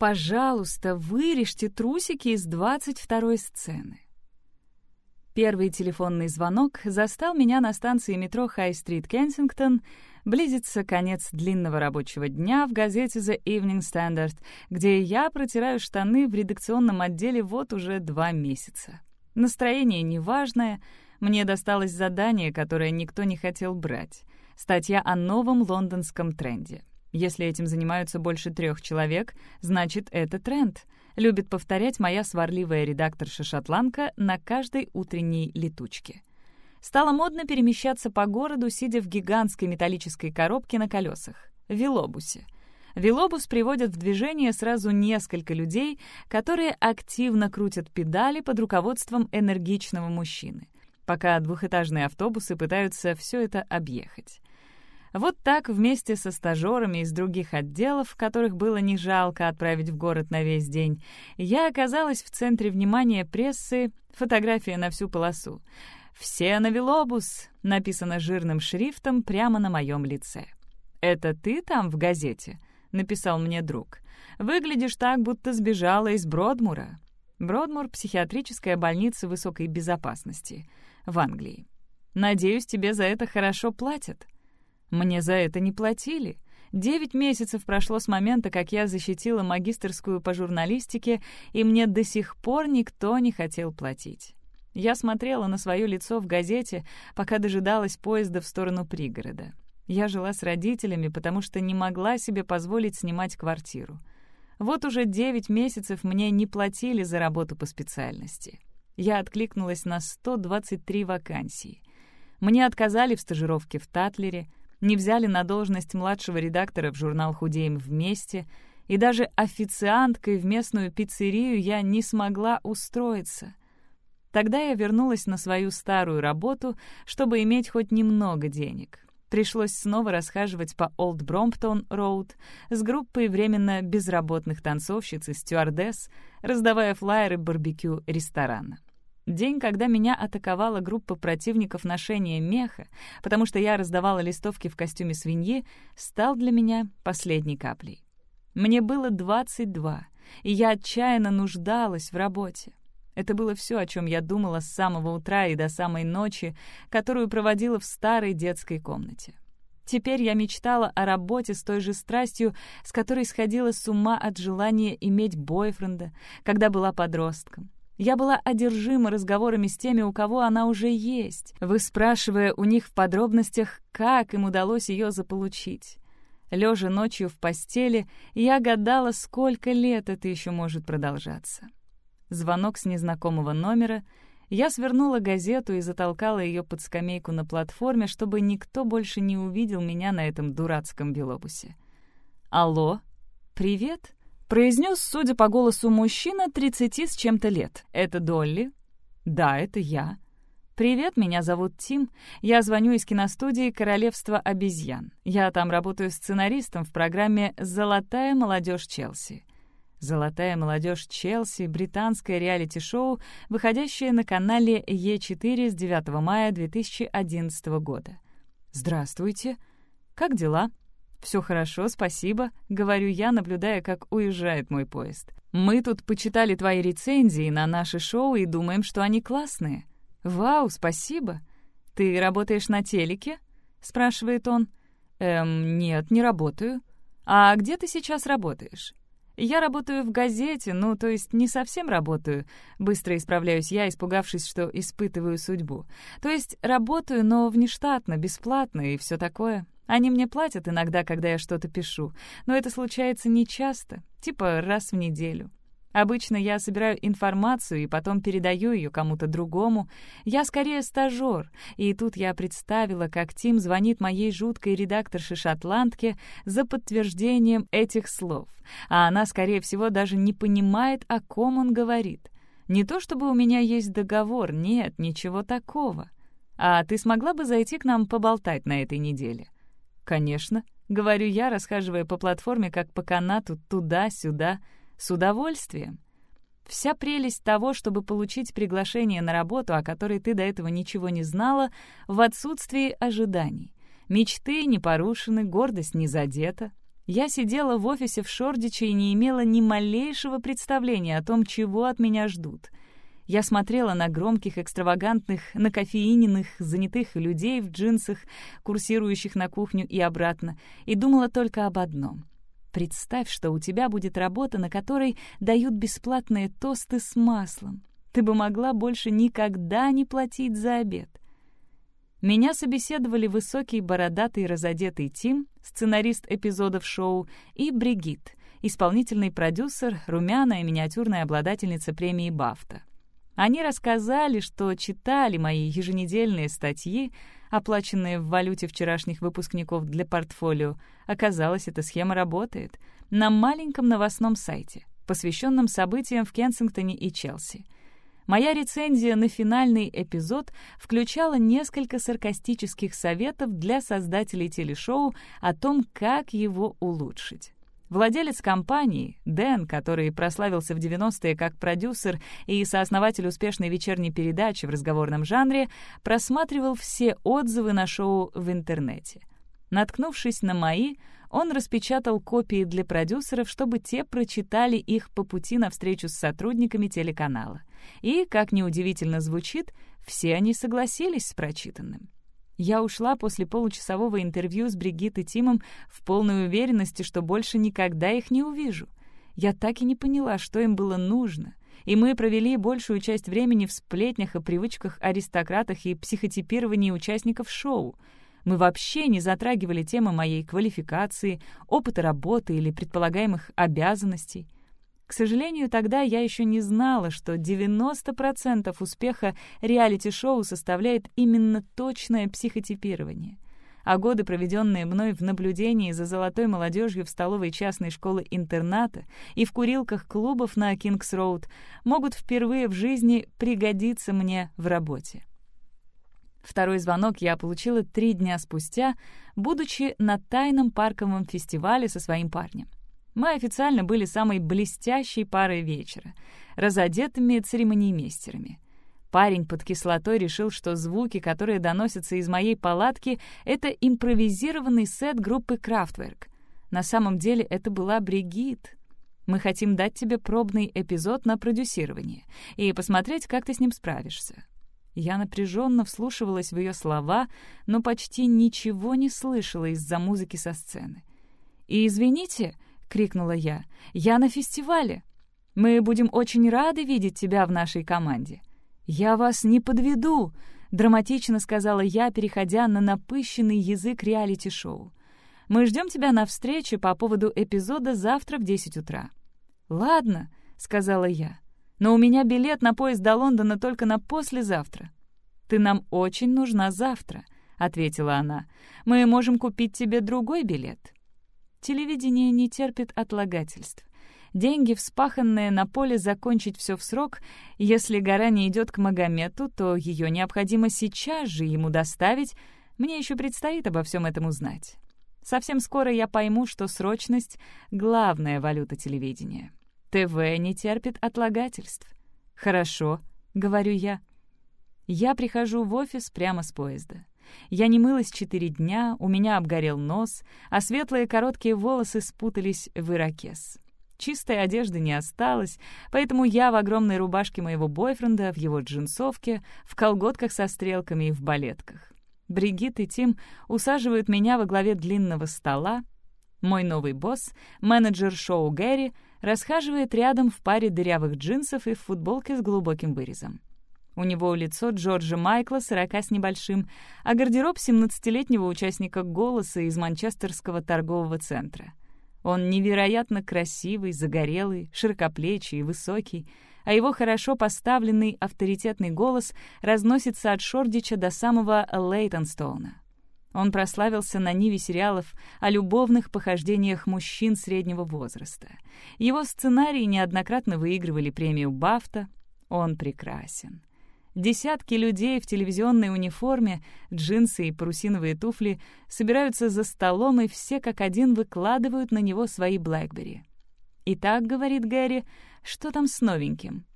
Пожалуйста, вырежьте трусики из 22 сцены. Первый телефонный звонок застал меня на станции метро Хай-стрит Кенсингтон. Близится конец длинного рабочего дня в газете The Evening Standard, где я протираю штаны в редакционном отделе вот уже два месяца. Настроение неважное, мне досталось задание, которое никто не хотел брать. Статья о новом лондонском тренде. Если этим занимаются больше трех человек, значит, это тренд — любит повторять моя сварливая редакторша-шотландка на каждой утренней летучке. Стало модно перемещаться по городу, сидя в гигантской металлической коробке на колесах — велобусе. Велобус приводит в движение сразу несколько людей, которые активно крутят педали под руководством энергичного мужчины, пока двухэтажные автобусы пытаются все это объехать. Вот так вместе со стажерами из других отделов, которых было не жалко отправить в город на весь день, я оказалась в центре внимания прессы, фотография на всю полосу. «Все на велобус» написано жирным шрифтом прямо на моем лице. «Это ты там в газете?» — написал мне друг. «Выглядишь так, будто сбежала из Бродмура». Бродмур — психиатрическая больница высокой безопасности в Англии. «Надеюсь, тебе за это хорошо платят». Мне за это не платили. Девять месяцев прошло с момента, как я защитила магистерскую по журналистике, и мне до сих пор никто не хотел платить. Я смотрела на свое лицо в газете, пока дожидалась поезда в сторону пригорода. Я жила с родителями, потому что не могла себе позволить снимать квартиру. Вот уже девять месяцев мне не платили за работу по специальности. Я откликнулась на 123 вакансии. Мне отказали в стажировке в Татлере — не взяли на должность младшего редактора в журнал «Худеем вместе», и даже официанткой в местную пиццерию я не смогла устроиться. Тогда я вернулась на свою старую работу, чтобы иметь хоть немного денег. Пришлось снова расхаживать по Олд Бромптон-Роуд с группой временно безработных танцовщиц и стюардесс, раздавая флаеры барбекю ресторана. День, когда меня атаковала группа противников ношения меха, потому что я раздавала листовки в костюме свиньи, стал для меня последней каплей. Мне было 22, и я отчаянно нуждалась в работе. Это было все, о чем я думала с самого утра и до самой ночи, которую проводила в старой детской комнате. Теперь я мечтала о работе с той же страстью, с которой сходила с ума от желания иметь бойфренда, когда была подростком. Я была одержима разговорами с теми, у кого она уже есть, выспрашивая у них в подробностях, как им удалось ее заполучить. Лежа ночью в постели, я гадала, сколько лет это еще может продолжаться. Звонок с незнакомого номера. Я свернула газету и затолкала ее под скамейку на платформе, чтобы никто больше не увидел меня на этом дурацком белобусе. «Алло? Привет?» Произнес, судя по голосу мужчина, 30 с чем-то лет. «Это Долли?» «Да, это я». «Привет, меня зовут Тим. Я звоню из киностудии «Королевство обезьян». Я там работаю сценаристом в программе «Золотая молодежь Челси». «Золотая молодежь Челси» — британское реалити-шоу, выходящее на канале Е4 с 9 мая 2011 года. «Здравствуйте. Как дела?» «Все хорошо, спасибо», — говорю я, наблюдая, как уезжает мой поезд. «Мы тут почитали твои рецензии на наше шоу и думаем, что они классные». «Вау, спасибо. Ты работаешь на телеке?» — спрашивает он. «Эм, нет, не работаю. А где ты сейчас работаешь?» «Я работаю в газете, ну, то есть не совсем работаю», — быстро исправляюсь я, испугавшись, что испытываю судьбу. «То есть работаю, но внештатно, бесплатно и все такое. Они мне платят иногда, когда я что-то пишу, но это случается нечасто, типа раз в неделю. Обычно я собираю информацию и потом передаю ее кому-то другому. Я скорее стажер, и тут я представила, как Тим звонит моей жуткой редакторше-шотландке за подтверждением этих слов, а она, скорее всего, даже не понимает, о ком он говорит. Не то чтобы у меня есть договор, нет, ничего такого. А ты смогла бы зайти к нам поболтать на этой неделе?» «Конечно», — говорю я, расхаживая по платформе, как по канату, туда-сюда, с удовольствием. Вся прелесть того, чтобы получить приглашение на работу, о которой ты до этого ничего не знала, в отсутствии ожиданий. Мечты не порушены, гордость не задета. Я сидела в офисе в Шордиче и не имела ни малейшего представления о том, чего от меня ждут. Я смотрела на громких, экстравагантных, накофеиненных, занятых людей в джинсах, курсирующих на кухню и обратно, и думала только об одном. Представь, что у тебя будет работа, на которой дают бесплатные тосты с маслом. Ты бы могла больше никогда не платить за обед. Меня собеседовали высокий, бородатый, разодетый Тим, сценарист эпизодов шоу, и Бригит, исполнительный продюсер, румяная миниатюрная обладательница премии «Бафта». Они рассказали, что читали мои еженедельные статьи, оплаченные в валюте вчерашних выпускников для портфолио. Оказалось, эта схема работает. На маленьком новостном сайте, посвященном событиям в Кенсингтоне и Челси — Моя рецензия на финальный эпизод включала несколько саркастических советов для создателей телешоу о том, как его улучшить. Владелец компании, Дэн, который прославился в 90-е как продюсер и сооснователь успешной вечерней передачи в разговорном жанре, просматривал все отзывы на шоу в интернете. Наткнувшись на мои, он распечатал копии для продюсеров, чтобы те прочитали их по пути на встречу с сотрудниками телеканала. И, как неудивительно звучит, все они согласились с прочитанным. Я ушла после получасового интервью с Бригит и Тимом в полной уверенности, что больше никогда их не увижу. Я так и не поняла, что им было нужно, и мы провели большую часть времени в сплетнях о привычках аристократах и психотипировании участников шоу. Мы вообще не затрагивали темы моей квалификации, опыта работы или предполагаемых обязанностей — к сожалению, тогда я еще не знала, что 90% успеха реалити-шоу составляет именно точное психотипирование. А годы, проведенные мной в наблюдении за золотой молодежью в столовой частной школы-интерната и в курилках клубов на Кингс-Роуд, могут впервые в жизни пригодиться мне в работе. Второй звонок я получила три дня спустя, будучи на тайном парковом фестивале со своим парнем. Мы официально были самой блестящей парой вечера, разодетыми церемониймейстерами. Парень под кислотой решил, что звуки, которые доносятся из моей палатки, — это импровизированный сет группы «Крафтверк». На самом деле это была Бригит. Мы хотим дать тебе пробный эпизод на продюсирование и посмотреть, как ты с ним справишься. Я напряженно вслушивалась в ее слова, но почти ничего не слышала из-за музыки со сцены. «И извините», — крикнула я. «Я на фестивале. Мы будем очень рады видеть тебя в нашей команде». «Я вас не подведу», — драматично сказала я, переходя на напыщенный язык реалити-шоу. «Мы ждем тебя на встрече по поводу эпизода завтра в 10 утра». «Ладно», — сказала я, — «но у меня билет на поезд до Лондона только на послезавтра». «Ты нам очень нужна завтра», — ответила она. «Мы можем купить тебе другой билет». Телевидение не терпит отлагательств. Деньги, вспаханные на поле, закончить все в срок. Если гора не идет к Магомету, то ее необходимо сейчас же ему доставить. Мне еще предстоит обо всем этом узнать. Совсем скоро я пойму, что срочность — главная валюта телевидения. ТВ не терпит отлагательств. «Хорошо», — говорю я. Я прихожу в офис прямо с поезда. Я не мылась четыре дня, у меня обгорел нос, а светлые короткие волосы спутались в ирокез. Чистой одежды не осталось, поэтому я в огромной рубашке моего бойфренда, в его джинсовке, в колготках со стрелками и в балетках. Бригит и Тим усаживают меня во главе длинного стола. Мой новый босс, менеджер шоу Гэри, расхаживает рядом в паре дырявых джинсов и в футболке с глубоким вырезом. У него лицо Джорджа Майкла, сорока с небольшим, а гардероб 17-летнего участника «Голоса» из Манчестерского торгового центра. Он невероятно красивый, загорелый, широкоплечий и высокий, а его хорошо поставленный авторитетный голос разносится от Шордича до самого Лейтонстоуна. Он прославился на ниве сериалов о любовных похождениях мужчин среднего возраста. Его сценарии неоднократно выигрывали премию «Бафта». Он прекрасен. Десятки людей в телевизионной униформе, джинсы и парусиновые туфли собираются за столом и все как один выкладывают на него свои Блэкбери. «Итак», — говорит Гэри, — «что там с новеньким?»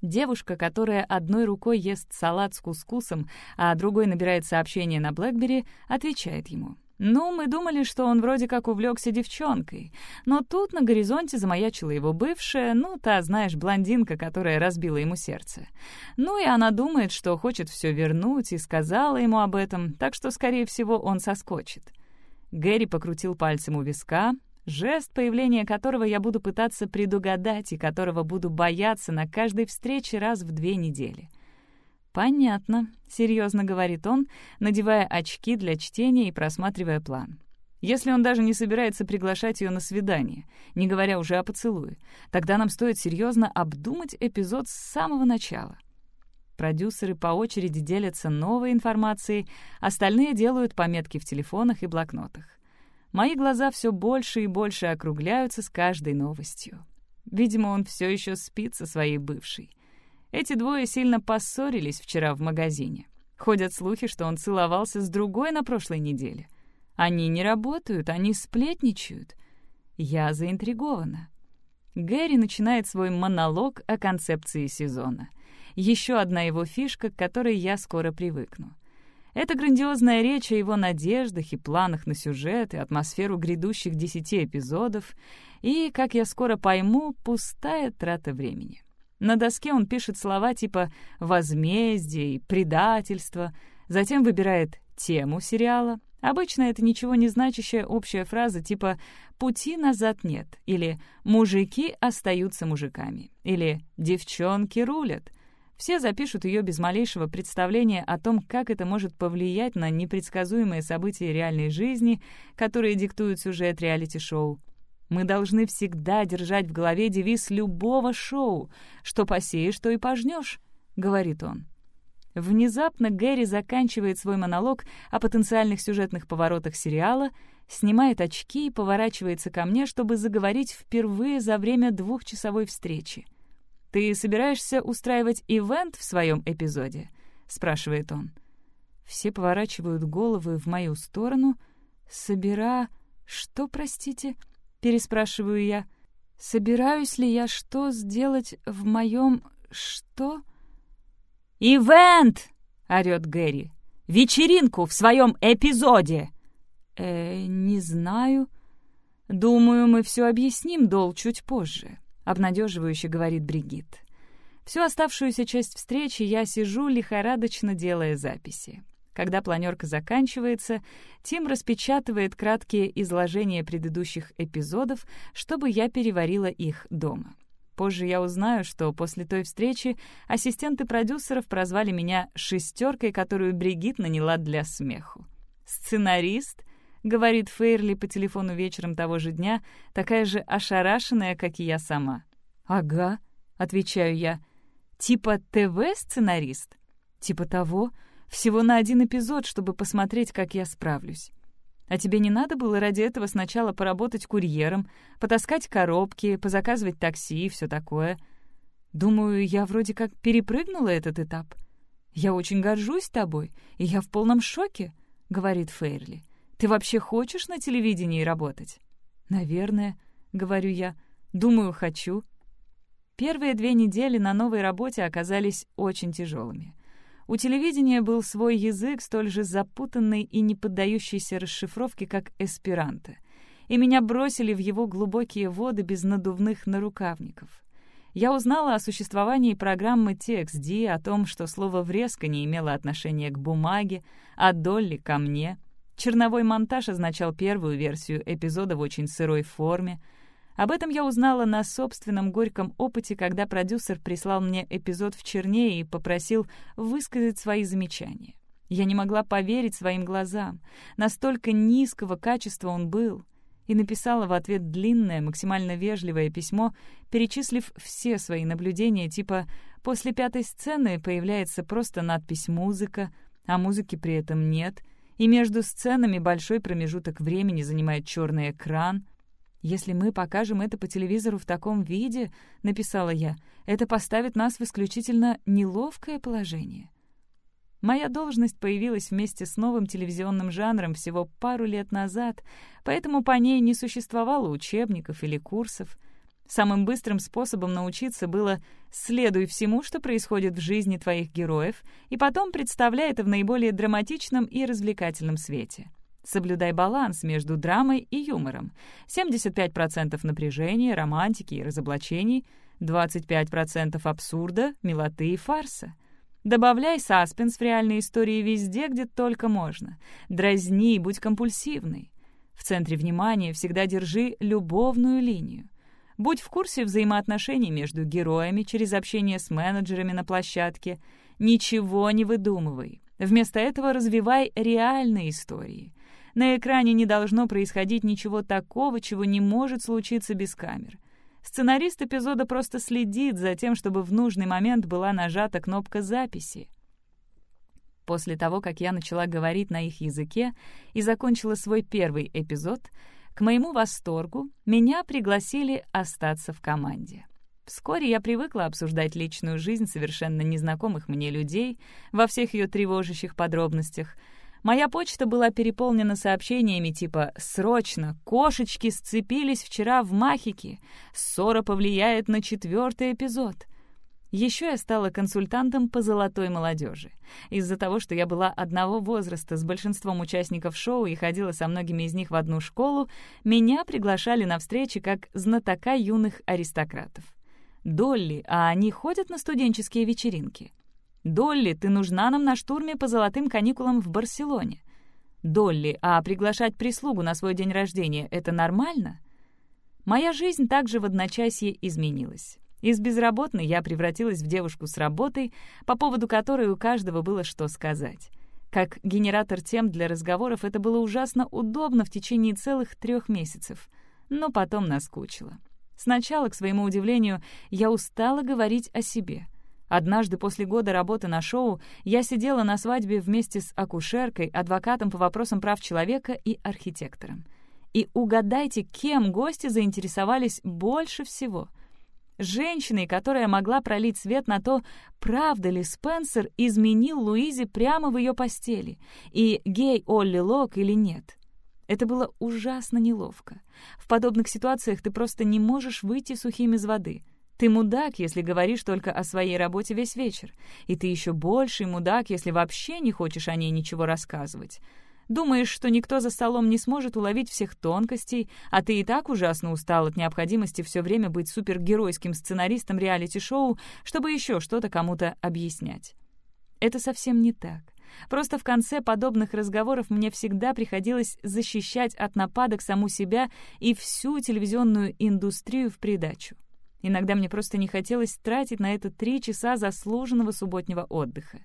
Девушка, которая одной рукой ест салат с кускусом, а другой набирает сообщение на Блэкбери, отвечает ему. Ну, мы думали, что он вроде как увлекся девчонкой. Но тут на горизонте замаячила его бывшая, ну, та, знаешь, блондинка, которая разбила ему сердце. Ну, и она думает, что хочет все вернуть, и сказала ему об этом, так что, скорее всего, он соскочит. Гэри покрутил пальцем у виска, жест, появления которого я буду пытаться предугадать и которого буду бояться на каждой встрече раз в две недели. «Понятно», — серьезно говорит он, надевая очки для чтения и просматривая план. «Если он даже не собирается приглашать ее на свидание, не говоря уже о поцелуе, тогда нам стоит серьезно обдумать эпизод с самого начала». Продюсеры по очереди делятся новой информацией, остальные делают пометки в телефонах и блокнотах. Мои глаза все больше и больше округляются с каждой новостью. Видимо, он все еще спит со своей бывшей. Эти двое сильно поссорились вчера в магазине. Ходят слухи, что он целовался с другой на прошлой неделе. Они не работают, они сплетничают. Я заинтригована. Гэри начинает свой монолог о концепции сезона. Еще одна его фишка, к которой я скоро привыкну. Это грандиозная речь о его надеждах и планах на сюжет и атмосферу грядущих десяти эпизодов, и, как я скоро пойму, пустая трата времени. На доске он пишет слова типа «возмездие» и «предательство», затем выбирает тему сериала. Обычно это ничего не значащая общая фраза типа «пути назад нет» или «мужики остаются мужиками» или «девчонки рулят». Все запишут ее без малейшего представления о том, как это может повлиять на непредсказуемые события реальной жизни, которые диктуют сюжет реалити-шоу. Мы должны всегда держать в голове девиз любого шоу «Что посеешь, то и пожнешь», — говорит он. Внезапно Гэри заканчивает свой монолог о потенциальных сюжетных поворотах сериала, снимает очки и поворачивается ко мне, чтобы заговорить впервые за время двухчасовой встречи. «Ты собираешься устраивать ивент в своем эпизоде?» — спрашивает он. Все поворачивают головы в мою сторону. «Собира... Что, простите?» Переспрашиваю я. Собираюсь ли я что сделать в моем... что? «Ивент!» — орёт Гэри. «Вечеринку в своем эпизоде!» «Э, не знаю. Думаю, мы все объясним, Дол, чуть позже», — обнадеживающе говорит Бригит. Всю оставшуюся часть встречи я сижу, лихорадочно делая записи. Когда планерка заканчивается, Тим распечатывает краткие изложения предыдущих эпизодов, чтобы я переварила их дома. Позже я узнаю, что после той встречи ассистенты продюсеров прозвали меня «шестеркой», которую Бригит наняла для смеху. «Сценарист?» — говорит Фейрли по телефону вечером того же дня, такая же ошарашенная, как и я сама. «Ага», — отвечаю я. «Типа ТВ-сценарист?» «Типа того», всего на один эпизод, чтобы посмотреть, как я справлюсь. А тебе не надо было ради этого сначала поработать курьером, потаскать коробки, позаказывать такси и все такое? Думаю, я вроде как перепрыгнула этот этап. Я очень горжусь тобой, и я в полном шоке, — говорит Фейрли. Ты вообще хочешь на телевидении работать? Наверное, — говорю я. Думаю, хочу. Первые две недели на новой работе оказались очень тяжелыми. У телевидения был свой язык, столь же запутанный и не поддающийся расшифровке, как эсперанто, и меня бросили в его глубокие воды без надувных нарукавников. Я узнала о существовании программы TXD, о том, что слово «врезка» не имело отношения к бумаге, а «долли» — ко мне. Черновой монтаж означал первую версию эпизода в очень сырой форме — об этом я узнала на собственном горьком опыте, когда продюсер прислал мне эпизод в черне и попросил высказать свои замечания. Я не могла поверить своим глазам. Настолько низкого качества он был. И написала в ответ длинное, максимально вежливое письмо, перечислив все свои наблюдения, типа «после пятой сцены появляется просто надпись «музыка», а музыки при этом нет», и между сценами большой промежуток времени занимает черный экран — «Если мы покажем это по телевизору в таком виде, — написала я, — это поставит нас в исключительно неловкое положение». Моя должность появилась вместе с новым телевизионным жанром всего пару лет назад, поэтому по ней не существовало учебников или курсов. Самым быстрым способом научиться было «следуй всему, что происходит в жизни твоих героев, и потом представляй это в наиболее драматичном и развлекательном свете». Соблюдай баланс между драмой и юмором. 75% напряжения, романтики и разоблачений, 25% абсурда, милоты и фарса. Добавляй саспенс в реальные истории везде, где только можно. Дразни, будь компульсивный. В центре внимания всегда держи любовную линию. Будь в курсе взаимоотношений между героями через общение с менеджерами на площадке. Ничего не выдумывай. Вместо этого развивай реальные истории. На экране не должно происходить ничего такого, чего не может случиться без камер. Сценарист эпизода просто следит за тем, чтобы в нужный момент была нажата кнопка записи. После того, как я начала говорить на их языке и закончила свой первый эпизод, к моему восторгу меня пригласили остаться в команде. Вскоре я привыкла обсуждать личную жизнь совершенно незнакомых мне людей во всех ее тревожащих подробностях. Моя почта была переполнена сообщениями типа «Срочно! Кошечки сцепились вчера в Махике! Ссора повлияет на четвертый эпизод!» Еще я стала консультантом по золотой молодежи. Из-за того, что я была одного возраста с большинством участников шоу и ходила со многими из них в одну школу, меня приглашали на встречи как знатока юных аристократов. «Долли, а они ходят на студенческие вечеринки?» «Долли, ты нужна нам на штурме по золотым каникулам в Барселоне?» «Долли, а приглашать прислугу на свой день рождения — это нормально?» Моя жизнь также в одночасье изменилась. Из безработной я превратилась в девушку с работой, по поводу которой у каждого было что сказать. Как генератор тем для разговоров это было ужасно удобно в течение целых трех месяцев, но потом наскучило. Сначала, к своему удивлению, я устала говорить о себе. Однажды после года работы на шоу я сидела на свадьбе вместе с акушеркой, адвокатом по вопросам прав человека и архитектором. И угадайте, кем гости заинтересовались больше всего — женщиной, которая могла пролить свет на то, правда ли Спенсер изменил Луизе прямо в ее постели, и гей Олли Лок или нет. Это было ужасно неловко. В подобных ситуациях ты просто не можешь выйти сухим из воды. Ты мудак, если говоришь только о своей работе весь вечер. И ты еще больший мудак, если вообще не хочешь о ней ничего рассказывать. Думаешь, что никто за столом не сможет уловить всех тонкостей, а ты и так ужасно устал от необходимости все время быть супергеройским сценаристом реалити-шоу, чтобы еще что-то кому-то объяснять. Это совсем не так. Просто в конце подобных разговоров мне всегда приходилось защищать от нападок саму себя и всю телевизионную индустрию в придачу. Иногда мне просто не хотелось тратить на это три часа заслуженного субботнего отдыха.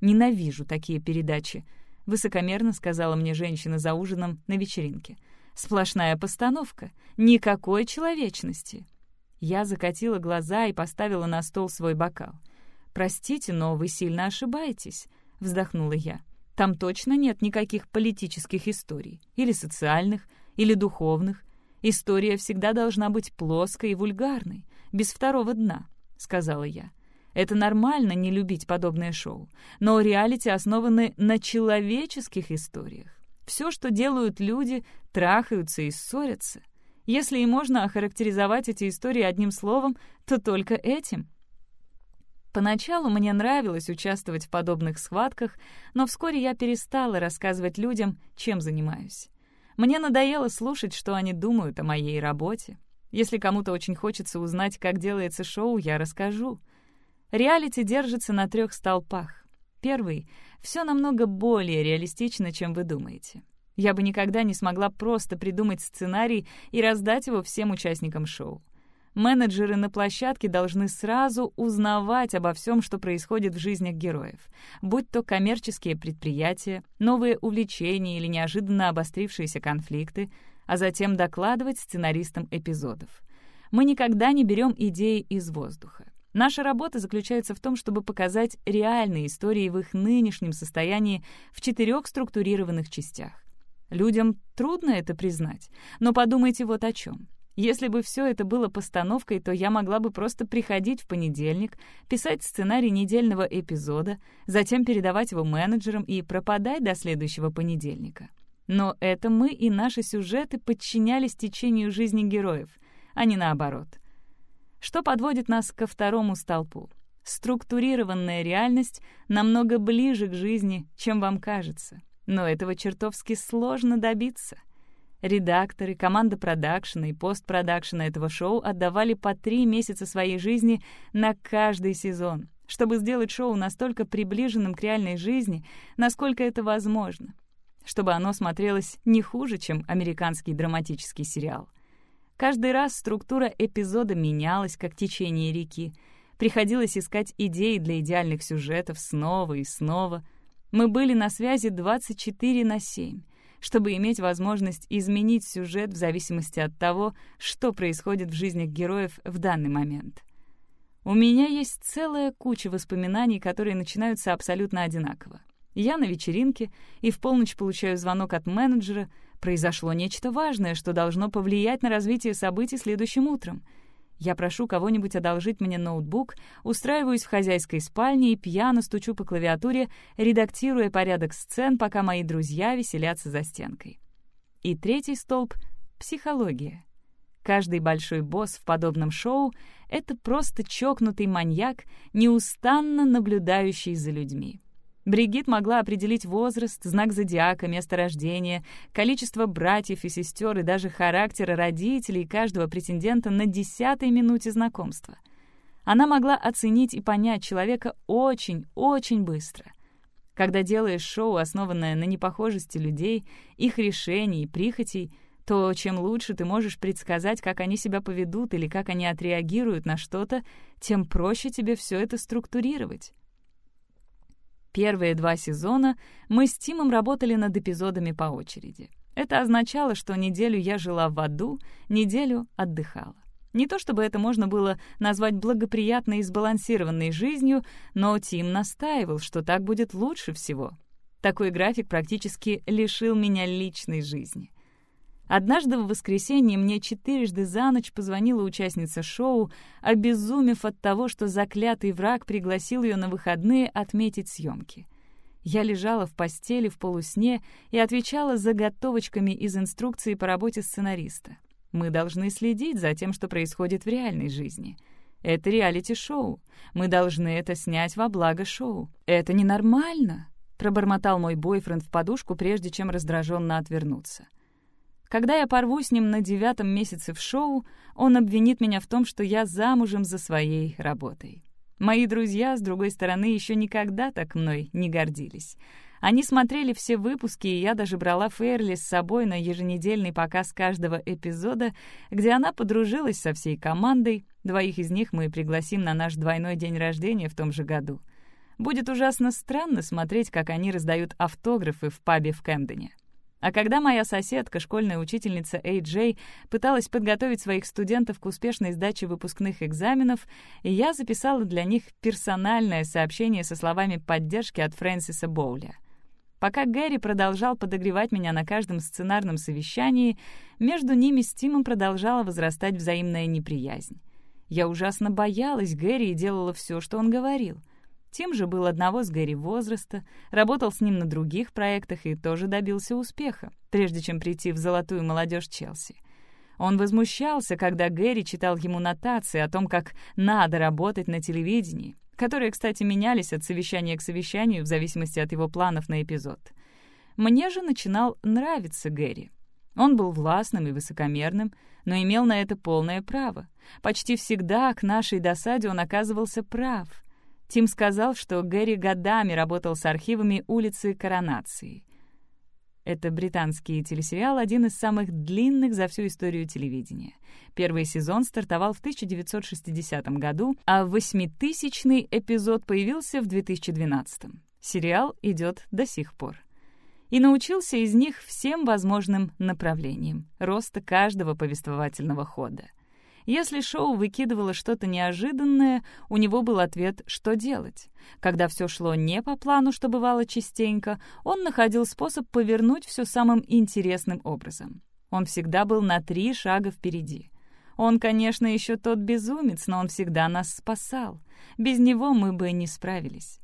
Ненавижу такие передачи — высокомерно сказала мне женщина за ужином на вечеринке. «Сплошная постановка. Никакой человечности». Я закатила глаза и поставила на стол свой бокал. «Простите, но вы сильно ошибаетесь», — вздохнула я. «Там точно нет никаких политических историй, или социальных, или духовных. История всегда должна быть плоской и вульгарной, без второго дна», — сказала я. Это нормально не любить подобное шоу. Но реалити основаны на человеческих историях. Все, что делают люди, трахаются и ссорятся. Если и можно охарактеризовать эти истории одним словом, то только этим. Поначалу мне нравилось участвовать в подобных схватках, но вскоре я перестала рассказывать людям, чем занимаюсь. Мне надоело слушать, что они думают о моей работе. Если кому-то очень хочется узнать, как делается шоу, я расскажу — Реалити держится на трех столпах. Первый — все намного более реалистично, чем вы думаете. Я бы никогда не смогла просто придумать сценарий и раздать его всем участникам шоу. Менеджеры на площадке должны сразу узнавать обо всем, что происходит в жизнях героев, будь то коммерческие предприятия, новые увлечения или неожиданно обострившиеся конфликты, а затем докладывать сценаристам эпизодов. Мы никогда не берем идеи из воздуха. Наша работа заключается в том, чтобы показать реальные истории в их нынешнем состоянии в четырех структурированных частях. Людям трудно это признать, но подумайте вот о чем. Если бы все это было постановкой, то я могла бы просто приходить в понедельник, писать сценарий недельного эпизода, затем передавать его менеджерам и пропадать до следующего понедельника. Но это мы и наши сюжеты подчинялись течению жизни героев, а не наоборот — что подводит нас ко второму столпу. Структурированная реальность намного ближе к жизни, чем вам кажется. Но этого чертовски сложно добиться. Редакторы, команда продакшена и постпродакшена этого шоу отдавали по три месяца своей жизни на каждый сезон, чтобы сделать шоу настолько приближенным к реальной жизни, насколько это возможно, чтобы оно смотрелось не хуже, чем американский драматический сериал. Каждый раз структура эпизода менялась, как течение реки. Приходилось искать идеи для идеальных сюжетов снова и снова. Мы были на связи 24 на 7 чтобы иметь возможность изменить сюжет в зависимости от того, что происходит в жизнях героев в данный момент. У меня есть целая куча воспоминаний, которые начинаются абсолютно одинаково. Я на вечеринке и в полночь получаю звонок от менеджера. Произошло нечто важное, что должно повлиять на развитие событий следующим утром — я прошу кого-нибудь одолжить мне ноутбук, устраиваюсь в хозяйской спальне и пьяно стучу по клавиатуре, редактируя порядок сцен, пока мои друзья веселятся за стенкой. И третий столб — психология. Каждый большой босс в подобном шоу — это просто чокнутый маньяк, неустанно наблюдающий за людьми. Бригит могла определить возраст, знак зодиака, место рождения, количество братьев и сестер и даже характера родителей каждого претендента на десятой минуте знакомства. Она могла оценить и понять человека очень-очень быстро. Когда делаешь шоу, основанное на непохожести людей, их решений и прихотей, то чем лучше ты можешь предсказать, как они себя поведут или как они отреагируют на что-то, тем проще тебе все это структурировать. Первые два сезона мы с Тимом работали над эпизодами по очереди. Это означало, что неделю я жила в аду, неделю отдыхала. Не то чтобы это можно было назвать благоприятной и сбалансированной жизнью, но Тим настаивал, что так будет лучше всего. Такой график практически лишил меня личной жизни. Однажды в воскресенье мне четырежды за ночь позвонила участница шоу, обезумев от того, что заклятый враг пригласил ее на выходные отметить съемки. Я лежала в постели в полусне и отвечала заготовочками из инструкции по работе сценариста. Мы должны следить за тем, что происходит в реальной жизни. Это реалити-шоу. Мы должны это снять во благо шоу. Это ненормально, пробормотал мой бойфренд в подушку, прежде чем раздраженно отвернуться. Когда я порву с ним на девятом месяце в шоу, он обвинит меня в том, что я замужем за своей работой. Мои друзья, с другой стороны, еще никогда так мной не гордились. Они смотрели все выпуски, и я даже брала Фейрли с собой на еженедельный показ каждого эпизода, где она подружилась со всей командой. Двоих из них мы пригласим на наш двойной день рождения в том же году. Будет ужасно странно смотреть, как они раздают автографы в пабе в Кэмдене. А когда моя соседка, школьная учительница Эй Джей, пыталась подготовить своих студентов к успешной сдаче выпускных экзаменов, я записала для них персональное сообщение со словами поддержки от Фрэнсиса Боуля. Пока Гэри продолжал подогревать меня на каждом сценарном совещании, между ними с Тимом продолжала возрастать взаимная неприязнь. Я ужасно боялась Гэри и делала все, что он говорил — Тим же был одного с Гэри возраста, работал с ним на других проектах и тоже добился успеха, прежде чем прийти в золотую молодежь Челси. Он возмущался, когда Гэри читал ему нотации о том, как надо работать на телевидении, которые, кстати, менялись от совещания к совещанию в зависимости от его планов на эпизод. Мне же начинал нравиться Гэри. Он был властным и высокомерным, но имел на это полное право. Почти всегда к нашей досаде он оказывался прав — Тим сказал, что Гэри годами работал с архивами улицы Коронации. Это британский телесериал, один из самых длинных за всю историю телевидения. Первый сезон стартовал в 1960 году, а восьмитысячный эпизод появился в 2012. Сериал идет до сих пор. И научился из них всем возможным направлениям роста каждого повествовательного хода. Если шоу выкидывало что-то неожиданное, у него был ответ «что делать?». Когда все шло не по плану, что бывало частенько, он находил способ повернуть все самым интересным образом. Он всегда был на три шага впереди. Он, конечно, еще тот безумец, но он всегда нас спасал. Без него мы бы не справились.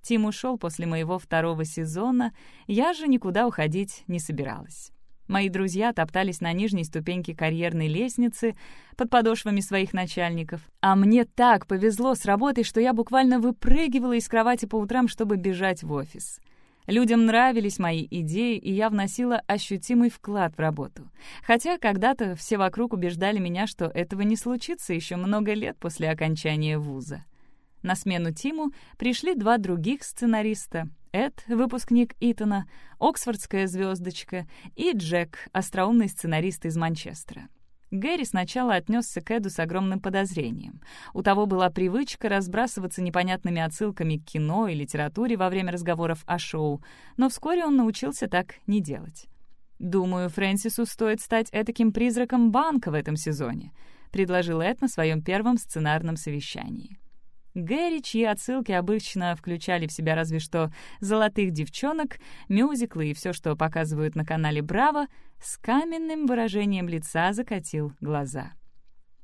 Тим ушел после моего второго сезона, я же никуда уходить не собиралась. Мои друзья топтались на нижней ступеньке карьерной лестницы под подошвами своих начальников. А мне так повезло с работой, что я буквально выпрыгивала из кровати по утрам, чтобы бежать в офис. Людям нравились мои идеи, и я вносила ощутимый вклад в работу. Хотя когда-то все вокруг убеждали меня, что этого не случится еще много лет после окончания вуза. На смену Тиму пришли два других сценариста — Эд, выпускник Итона, Оксфордская звездочка, и Джек, остроумный сценарист из Манчестера. Гэри сначала отнесся к Эду с огромным подозрением. У того была привычка разбрасываться непонятными отсылками к кино и литературе во время разговоров о шоу, но вскоре он научился так не делать. «Думаю, Фрэнсису стоит стать этаким призраком банка в этом сезоне», — предложил Эд на своем первом сценарном совещании. Гэри, чьи отсылки обычно включали в себя разве что «золотых девчонок», мюзиклы и все, что показывают на канале «Браво», с каменным выражением лица закатил глаза.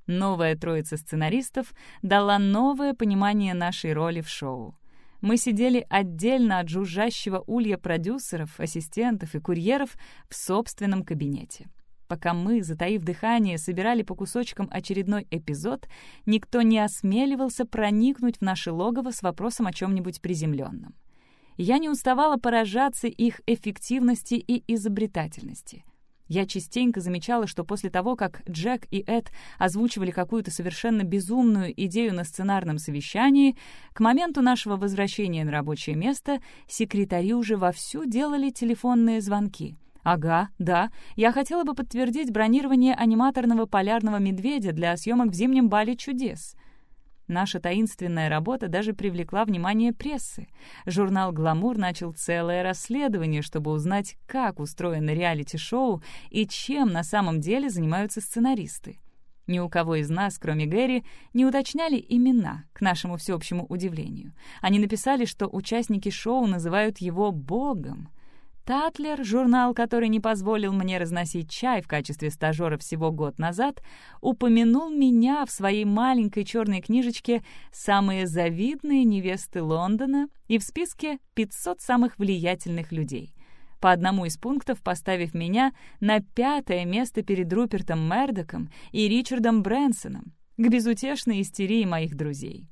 Новая троица сценаристов дала новое понимание нашей роли в шоу. Мы сидели отдельно от жужжащего улья продюсеров, ассистентов и курьеров в собственном кабинете. Пока мы, затаив дыхание, собирали по кусочкам очередной эпизод, никто не осмеливался проникнуть в наше логово с вопросом о чем-нибудь приземленном. Я не уставала поражаться их эффективности и изобретательности. Я частенько замечала, что после того, как Джек и Эд озвучивали какую-то совершенно безумную идею на сценарном совещании, к моменту нашего возвращения на рабочее место секретари уже вовсю делали телефонные звонки — «Ага, да. Я хотела бы подтвердить бронирование аниматорного полярного медведя для съемок в зимнем бале чудес». Наша таинственная работа даже привлекла внимание прессы. Журнал «Гламур» начал целое расследование, чтобы узнать, как устроено реалити-шоу и чем на самом деле занимаются сценаристы. Ни у кого из нас, кроме Гэри, не уточняли имена, к нашему всеобщему удивлению. Они написали, что участники шоу называют его «богом». Татлер, журнал, который не позволил мне разносить чай в качестве стажера всего год назад, упомянул меня в своей маленькой черной книжечке «Самые завидные невесты Лондона» и в списке «500 самых влиятельных людей», по одному из пунктов поставив меня на пятое место перед Рупертом Мердоком и Ричардом Брэнсоном к безутешной истерии моих друзей.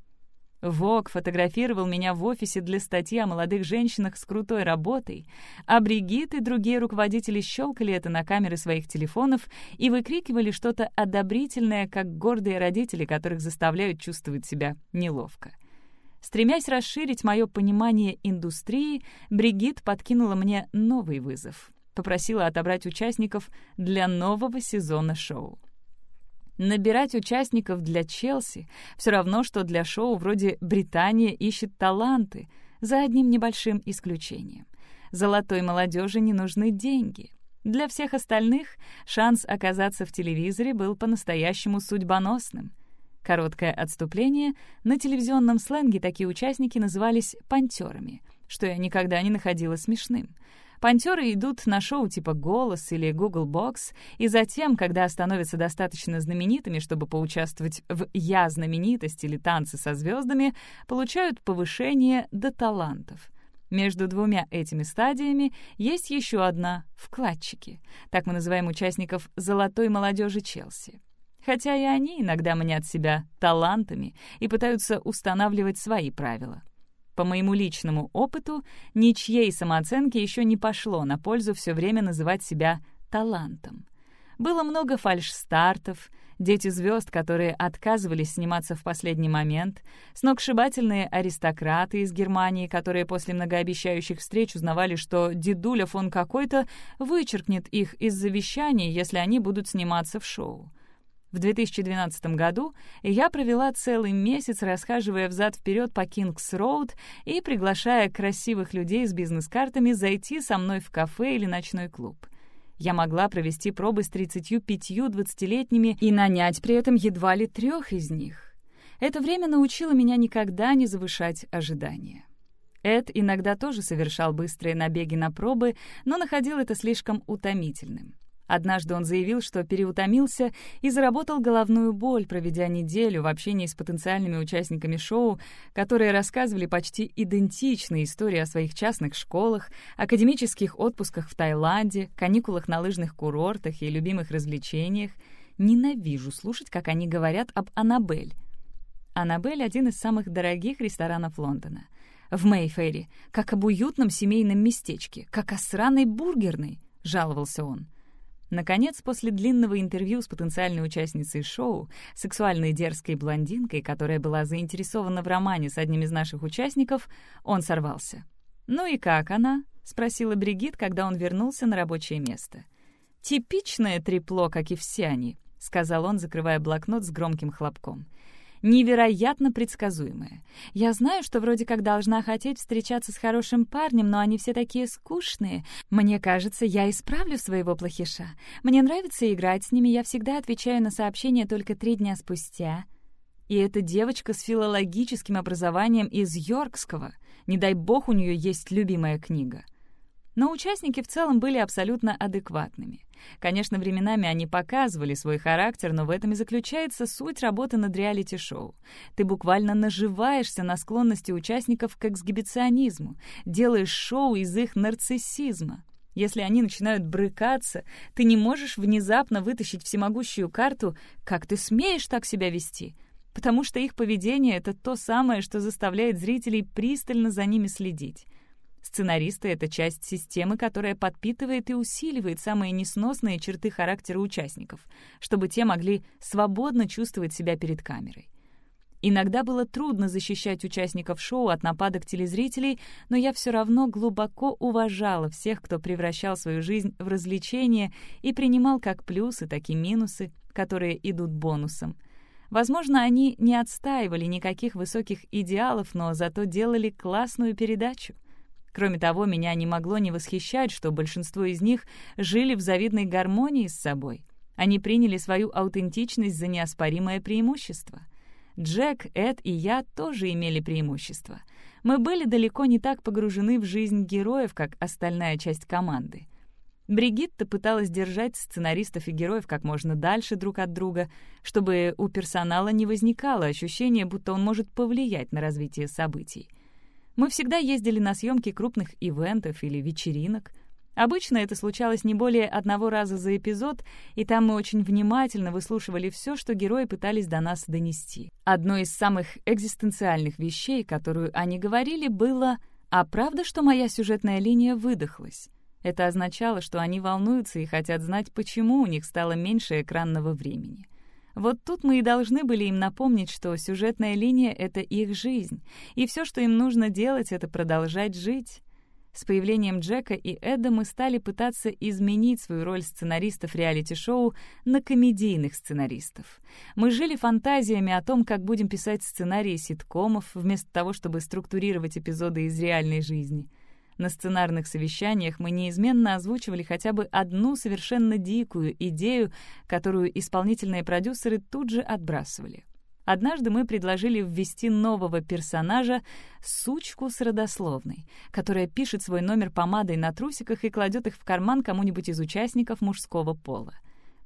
Вог фотографировал меня в офисе для статьи о молодых женщинах с крутой работой, а Бригит и другие руководители щелкали это на камеры своих телефонов и выкрикивали что-то одобрительное, как гордые родители, которых заставляют чувствовать себя неловко. Стремясь расширить мое понимание индустрии, Бригит подкинула мне новый вызов. Попросила отобрать участников для нового сезона шоу. Набирать участников для Челси все равно, что для шоу вроде «Британия ищет таланты», за одним небольшим исключением. Золотой молодежи не нужны деньги. Для всех остальных шанс оказаться в телевизоре был по-настоящему судьбоносным. Короткое отступление. На телевизионном сленге такие участники назывались «пантерами», что я никогда не находила смешным — Пантеры идут на шоу типа «Голос» или «Google Box», и затем, когда становятся достаточно знаменитыми, чтобы поучаствовать в «Я знаменитость» или «Танцы со звездами», получают повышение до талантов. Между двумя этими стадиями есть еще одна — вкладчики. Так мы называем участников «Золотой молодежи Челси». Хотя и они иногда манят себя талантами и пытаются устанавливать свои правила. По моему личному опыту, ничьей самооценки еще не пошло на пользу все время называть себя талантом. Было много фальш-стартов, дети звезд, которые отказывались сниматься в последний момент, сногсшибательные аристократы из Германии, которые после многообещающих встреч узнавали, что дедуля фон какой-то вычеркнет их из завещаний, если они будут сниматься в шоу. В 2012 году я провела целый месяц, расхаживая взад-вперед по Кингс-Роуд и приглашая красивых людей с бизнес-картами зайти со мной в кафе или ночной клуб. Я могла провести пробы с 35 20-летними и нанять при этом едва ли трех из них. Это время научило меня никогда не завышать ожидания. Эд иногда тоже совершал быстрые набеги на пробы, но находил это слишком утомительным. Однажды он заявил, что переутомился и заработал головную боль, проведя неделю в общении с потенциальными участниками шоу, которые рассказывали почти идентичные истории о своих частных школах, академических отпусках в Таиланде, каникулах на лыжных курортах и любимых развлечениях. Ненавижу слушать, как они говорят об Аннабель. Аннабель — один из самых дорогих ресторанов Лондона — в Мейфэре, как об уютном семейном местечке, как о сраной бургерной», — жаловался он. Наконец, после длинного интервью с потенциальной участницей шоу, сексуальной дерзкой блондинкой, которая была заинтересована в романе с одним из наших участников, он сорвался. «Ну и как она?» — спросила Бригит, когда он вернулся на рабочее место. «Типичное трепло, как и все они», — сказал он, закрывая блокнот с громким хлопком невероятно предсказуемая. Я знаю, что вроде как должна хотеть встречаться с хорошим парнем, но они все такие скучные. Мне кажется, я исправлю своего плохиша. Мне нравится играть с ними, я всегда отвечаю на сообщения только три дня спустя. И эта девочка с филологическим образованием из Йоркского. Не дай бог у нее есть любимая книга. Но участники в целом были абсолютно адекватными. Конечно, временами они показывали свой характер, но в этом и заключается суть работы над реалити-шоу. Ты буквально наживаешься на склонности участников к эксгибиционизму, делаешь шоу из их нарциссизма. Если они начинают брыкаться, ты не можешь внезапно вытащить всемогущую карту «Как ты смеешь так себя вести?» потому что их поведение — это то самое, что заставляет зрителей пристально за ними следить. Сценаристы — это часть системы, которая подпитывает и усиливает самые несносные черты характера участников, чтобы те могли свободно чувствовать себя перед камерой. Иногда было трудно защищать участников шоу от нападок телезрителей, но я все равно глубоко уважала всех, кто превращал свою жизнь в развлечение и принимал как плюсы, так и минусы, которые идут бонусом. Возможно, они не отстаивали никаких высоких идеалов, но зато делали классную передачу — Кроме того, меня не могло не восхищать, что большинство из них жили в завидной гармонии с собой. Они приняли свою аутентичность за неоспоримое преимущество. Джек, Эд и я тоже имели преимущество. Мы были далеко не так погружены в жизнь героев, как остальная часть команды. Бригитта пыталась держать сценаристов и героев как можно дальше друг от друга, чтобы у персонала не возникало ощущения, будто он может повлиять на развитие событий. Мы всегда ездили на съемки крупных ивентов или вечеринок. Обычно это случалось не более одного раза за эпизод, и там мы очень внимательно выслушивали все, что герои пытались до нас донести. Одной из самых экзистенциальных вещей, которую они говорили, было «А правда, что моя сюжетная линия выдохлась?» Это означало, что они волнуются и хотят знать, почему у них стало меньше экранного времени. Вот тут мы и должны были им напомнить, что сюжетная линия — это их жизнь, и все, что им нужно делать, — это продолжать жить. С появлением Джека и Эда мы стали пытаться изменить свою роль сценаристов реалити-шоу на комедийных сценаристов. Мы жили фантазиями о том, как будем писать сценарии ситкомов, вместо того, чтобы структурировать эпизоды из реальной жизни — на сценарных совещаниях мы неизменно озвучивали хотя бы одну совершенно дикую идею, которую исполнительные продюсеры тут же отбрасывали. Однажды мы предложили ввести нового персонажа, сучку с родословной, которая пишет свой номер помадой на трусиках и кладет их в карман кому-нибудь из участников мужского пола.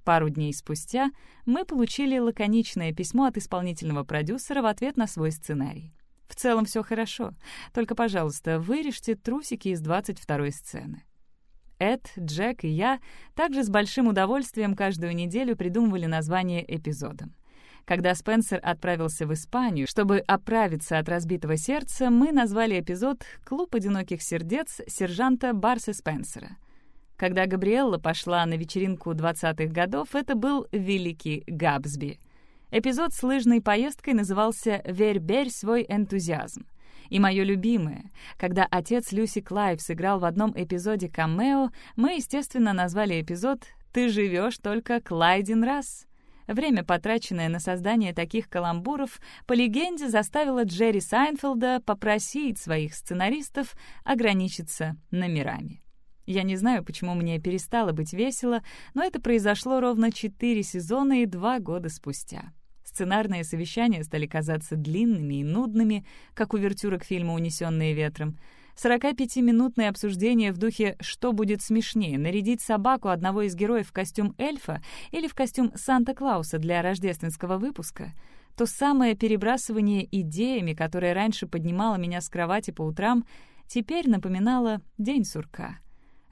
Пару дней спустя мы получили лаконичное письмо от исполнительного продюсера в ответ на свой сценарий. В целом все хорошо. Только, пожалуйста, вырежьте трусики из 22-й сцены. Эд, Джек и я также с большим удовольствием каждую неделю придумывали название эпизодам. Когда Спенсер отправился в Испанию, чтобы оправиться от разбитого сердца, мы назвали эпизод «Клуб одиноких сердец» сержанта Барса Спенсера. Когда Габриэлла пошла на вечеринку 20-х годов, это был великий Габсби — Эпизод с лыжной поездкой назывался «Верь-brr свой энтузиазм». И мое любимое, когда отец Люси Клайв сыграл в одном эпизоде камео, мы, естественно, назвали эпизод «Ты живешь только Клайдин раз». Время, потраченное на создание таких каламбуров, по легенде заставило Джерри Сайнфелда попросить своих сценаристов ограничиться номерами. Я не знаю, почему мне перестало быть весело, но это произошло ровно четыре сезона и два года спустя. Сценарные совещания стали казаться длинными и нудными, как увертюра к фильму «Унесенные ветром». 45-минутное обсуждение в духе «Что будет смешнее, нарядить собаку одного из героев в костюм эльфа или в костюм Санта-Клауса для рождественского выпуска?» То самое перебрасывание идеями, которое раньше поднимало меня с кровати по утрам, теперь напоминало день сурка.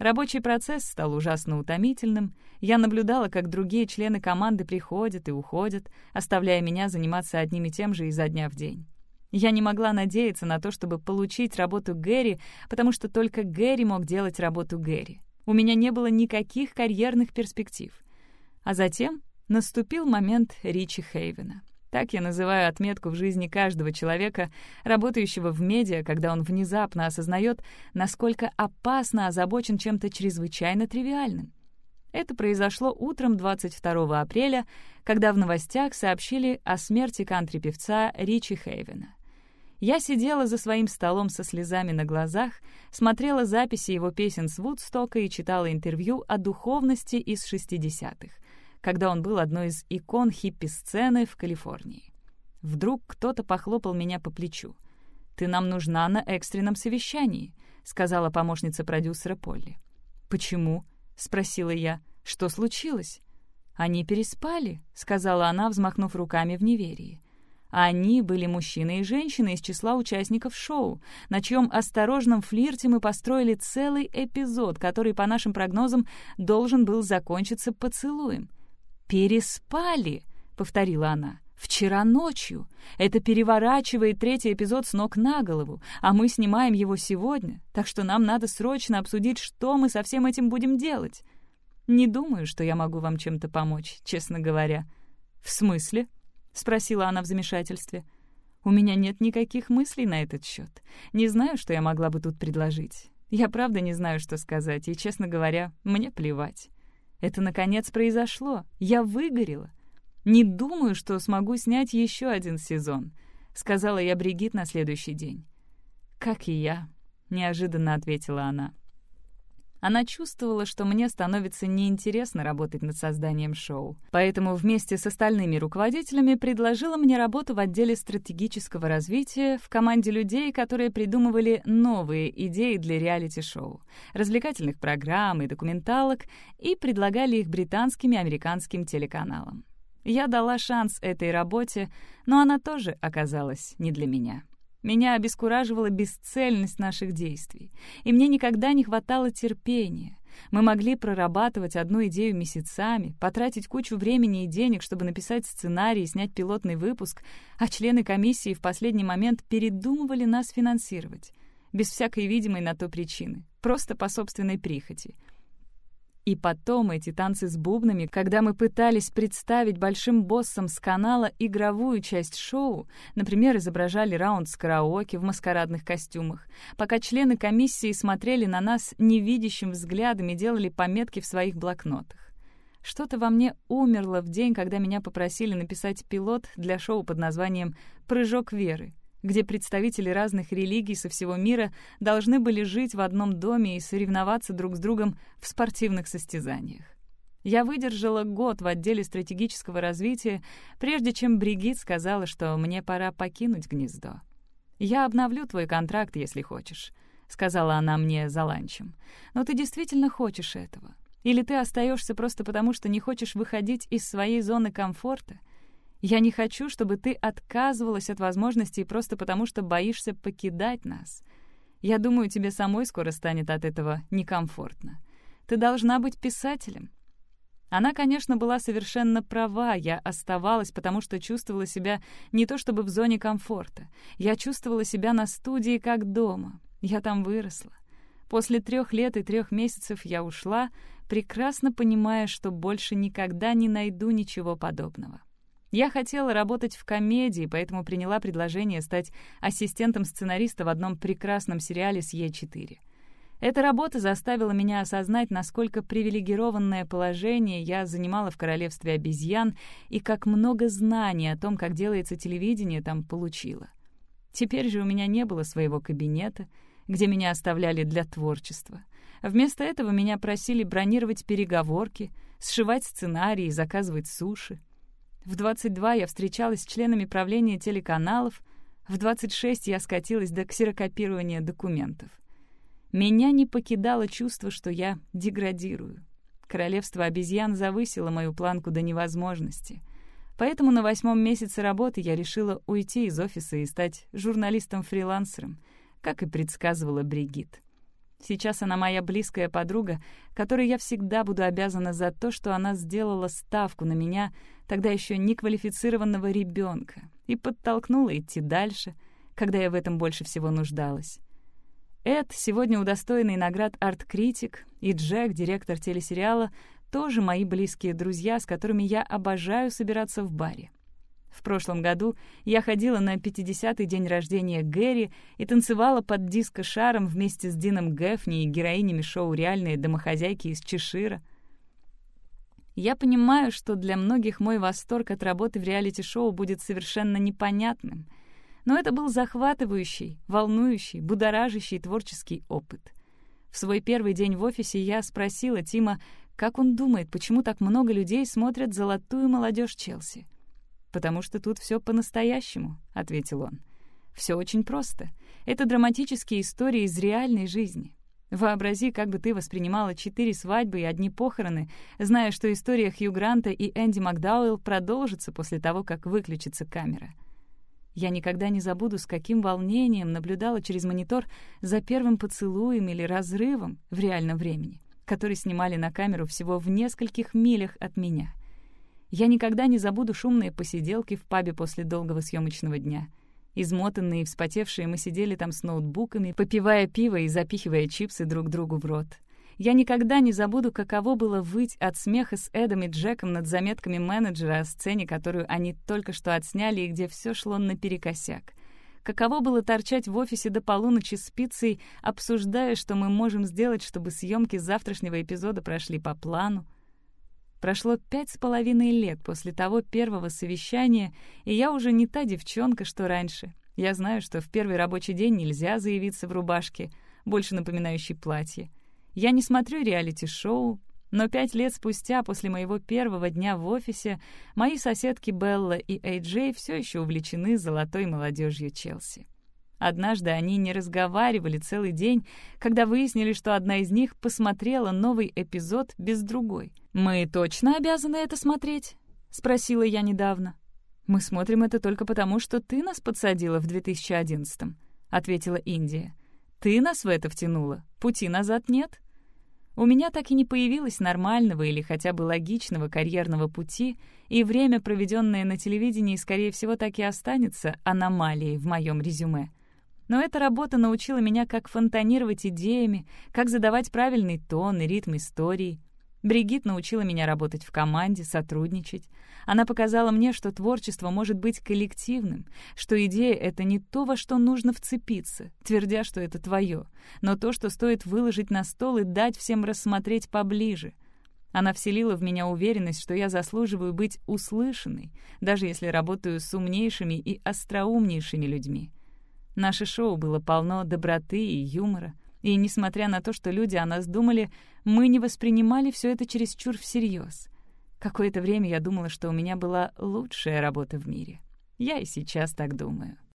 Рабочий процесс стал ужасно утомительным. Я наблюдала, как другие члены команды приходят и уходят, оставляя меня заниматься одним и тем же изо дня в день. Я не могла надеяться на то, чтобы получить работу Гэри, потому что только Гэри мог делать работу Гэри. У меня не было никаких карьерных перспектив. А затем наступил момент Ричи Хейвена. Так я называю отметку в жизни каждого человека, работающего в медиа, когда он внезапно осознает, насколько опасно озабочен чем-то чрезвычайно тривиальным. Это произошло утром 22 апреля, когда в новостях сообщили о смерти кантри-певца Ричи Хейвена. Я сидела за своим столом со слезами на глазах, смотрела записи его песен с Вудстока и читала интервью о духовности из 60-х — когда он был одной из икон хиппи-сцены в Калифорнии. Вдруг кто-то похлопал меня по плечу. «Ты нам нужна на экстренном совещании», — сказала помощница продюсера Полли. «Почему?» — спросила я. «Что случилось?» «Они переспали», — сказала она, взмахнув руками в неверии. Они были мужчины и женщины из числа участников шоу, на чьем осторожном флирте мы построили целый эпизод, который, по нашим прогнозам, должен был закончиться поцелуем. «Переспали», — повторила она. «Вчера ночью. Это переворачивает третий эпизод с ног на голову, а мы снимаем его сегодня, так что нам надо срочно обсудить, что мы со всем этим будем делать. Не думаю, что я могу вам чем-то помочь, честно говоря». «В смысле?» — спросила она в замешательстве. «У меня нет никаких мыслей на этот счет. Не знаю, что я могла бы тут предложить. Я правда не знаю, что сказать, и, честно говоря, мне плевать». Это, наконец, произошло. Я выгорела. Не думаю, что смогу снять еще один сезон», — сказала я Бригит на следующий день. «Как и я», — неожиданно ответила она. Она чувствовала, что мне становится неинтересно работать над созданием шоу. Поэтому вместе с остальными руководителями предложила мне работу в отделе стратегического развития в команде людей, которые придумывали новые идеи для реалити-шоу, развлекательных программ и документалок и предлагали их британским и американским телеканалам. Я дала шанс этой работе, но она тоже оказалась не для меня. Меня обескураживала бесцельность наших действий, и мне никогда не хватало терпения. Мы могли прорабатывать одну идею месяцами, потратить кучу времени и денег, чтобы написать сценарий и снять пилотный выпуск, а члены комиссии в последний момент передумывали нас финансировать. Без всякой видимой на то причины, просто по собственной прихоти — и потом эти танцы с бубнами, когда мы пытались представить большим боссом с канала игровую часть шоу, например, изображали раунд с караоке в маскарадных костюмах, пока члены комиссии смотрели на нас невидящим взглядом и делали пометки в своих блокнотах. Что-то во мне умерло в день, когда меня попросили написать пилот для шоу под названием «Прыжок веры», где представители разных религий со всего мира должны были жить в одном доме и соревноваться друг с другом в спортивных состязаниях. Я выдержала год в отделе стратегического развития, прежде чем Бригит сказала, что мне пора покинуть гнездо. «Я обновлю твой контракт, если хочешь», — сказала она мне за ланчем. «Но ты действительно хочешь этого? Или ты остаешься просто потому, что не хочешь выходить из своей зоны комфорта?» Я не хочу, чтобы ты отказывалась от возможностей просто потому, что боишься покидать нас. Я думаю, тебе самой скоро станет от этого некомфортно. Ты должна быть писателем». Она, конечно, была совершенно права. Я оставалась, потому что чувствовала себя не то чтобы в зоне комфорта. Я чувствовала себя на студии как дома. Я там выросла. После трех лет и трех месяцев я ушла, прекрасно понимая, что больше никогда не найду ничего подобного. Я хотела работать в комедии, поэтому приняла предложение стать ассистентом сценариста в одном прекрасном сериале с Е4. Эта работа заставила меня осознать, насколько привилегированное положение я занимала в королевстве обезьян и как много знаний о том, как делается телевидение, там получила. Теперь же у меня не было своего кабинета, где меня оставляли для творчества. Вместо этого меня просили бронировать переговорки, сшивать сценарии заказывать суши. В 22 я встречалась с членами правления телеканалов, в 26 я скатилась до ксерокопирования документов. Меня не покидало чувство, что я деградирую. Королевство обезьян завысило мою планку до невозможности. Поэтому на восьмом месяце работы я решила уйти из офиса и стать журналистом-фрилансером, как и предсказывала Бригит. Сейчас она моя близкая подруга, которой я всегда буду обязана за то, что она сделала ставку на меня, тогда еще неквалифицированного ребенка, и подтолкнула идти дальше, когда я в этом больше всего нуждалась. Эд, сегодня удостоенный наград арт-критик, и Джек, директор телесериала, тоже мои близкие друзья, с которыми я обожаю собираться в баре. В прошлом году я ходила на 50-й день рождения Гэри и танцевала под диско-шаром вместе с Дином Гэфни и героинями шоу «Реальные домохозяйки» из Чешира. Я понимаю, что для многих мой восторг от работы в реалити-шоу будет совершенно непонятным, но это был захватывающий, волнующий, будоражащий творческий опыт. В свой первый день в офисе я спросила Тима, как он думает, почему так много людей смотрят «Золотую молодежь Челси». «Потому что тут все по-настоящему», — ответил он. Все очень просто. Это драматические истории из реальной жизни. Вообрази, как бы ты воспринимала четыре свадьбы и одни похороны, зная, что история Хью Гранта и Энди Макдауэлл продолжится после того, как выключится камера. Я никогда не забуду, с каким волнением наблюдала через монитор за первым поцелуем или разрывом в реальном времени, который снимали на камеру всего в нескольких милях от меня. Я никогда не забуду шумные посиделки в пабе после долгого съемочного дня — Измотанные и вспотевшие мы сидели там с ноутбуками, попивая пиво и запихивая чипсы друг другу в рот. Я никогда не забуду, каково было выть от смеха с Эдом и Джеком над заметками менеджера о сцене, которую они только что отсняли и где все шло наперекосяк. Каково было торчать в офисе до полуночи с пиццей, обсуждая, что мы можем сделать, чтобы съемки завтрашнего эпизода прошли по плану. Прошло пять с половиной лет после того первого совещания, и я уже не та девчонка, что раньше. Я знаю, что в первый рабочий день нельзя заявиться в рубашке, больше напоминающей платье. Я не смотрю реалити-шоу, но пять лет спустя, после моего первого дня в офисе, мои соседки Белла и Эйджей все еще увлечены золотой молодежью Челси. Однажды они не разговаривали целый день, когда выяснили, что одна из них посмотрела новый эпизод без другой. «Мы точно обязаны это смотреть?» — спросила я недавно. «Мы смотрим это только потому, что ты нас подсадила в 2011-м», — ответила Индия. «Ты нас в это втянула. Пути назад нет». У меня так и не появилось нормального или хотя бы логичного карьерного пути, и время, проведенное на телевидении, скорее всего, так и останется аномалией в моем резюме. Но эта работа научила меня, как фонтанировать идеями, как задавать правильный тон и ритм истории. Бригит научила меня работать в команде, сотрудничать. Она показала мне, что творчество может быть коллективным, что идея — это не то, во что нужно вцепиться, твердя, что это твое, но то, что стоит выложить на стол и дать всем рассмотреть поближе. Она вселила в меня уверенность, что я заслуживаю быть услышанной, даже если работаю с умнейшими и остроумнейшими людьми. Наше шоу было полно доброты и юмора. И, несмотря на то, что люди о нас думали, мы не воспринимали все это чересчур всерьез. Какое-то время я думала, что у меня была лучшая работа в мире. Я и сейчас так думаю.